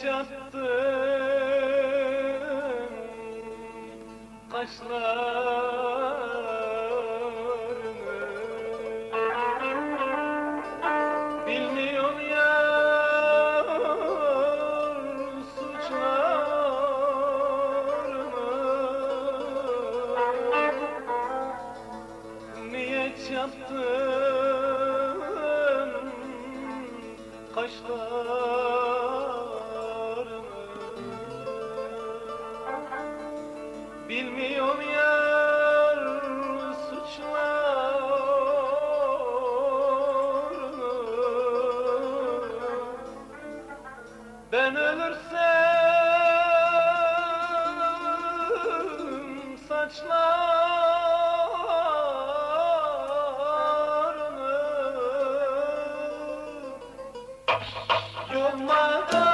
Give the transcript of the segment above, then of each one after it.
çattım kaşlarını. Bilmiyor ya suçlarını. Niye çattım kaşlarını? Bilmiyorum yar suçlarını. Ben ölürsem saçlarını. Yolmadan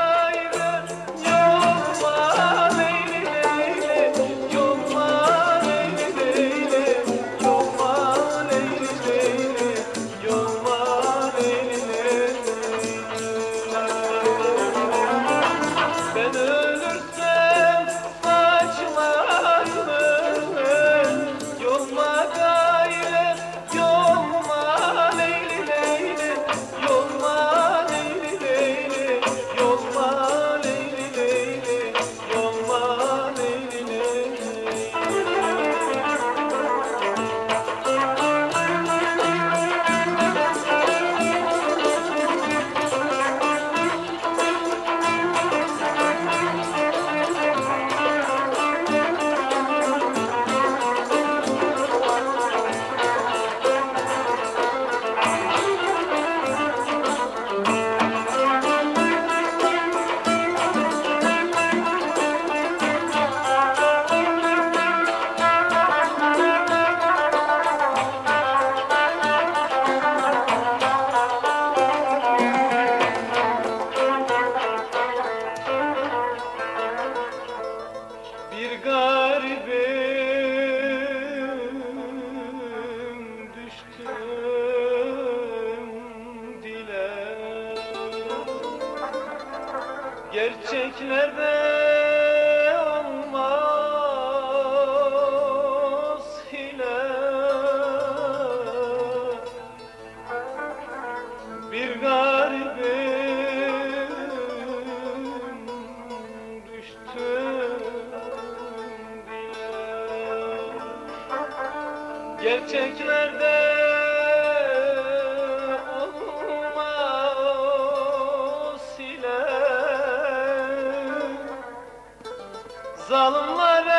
Gerçeklerde olmaz hile. Bir garibim düştüm dile Gerçeklerde Zalimlere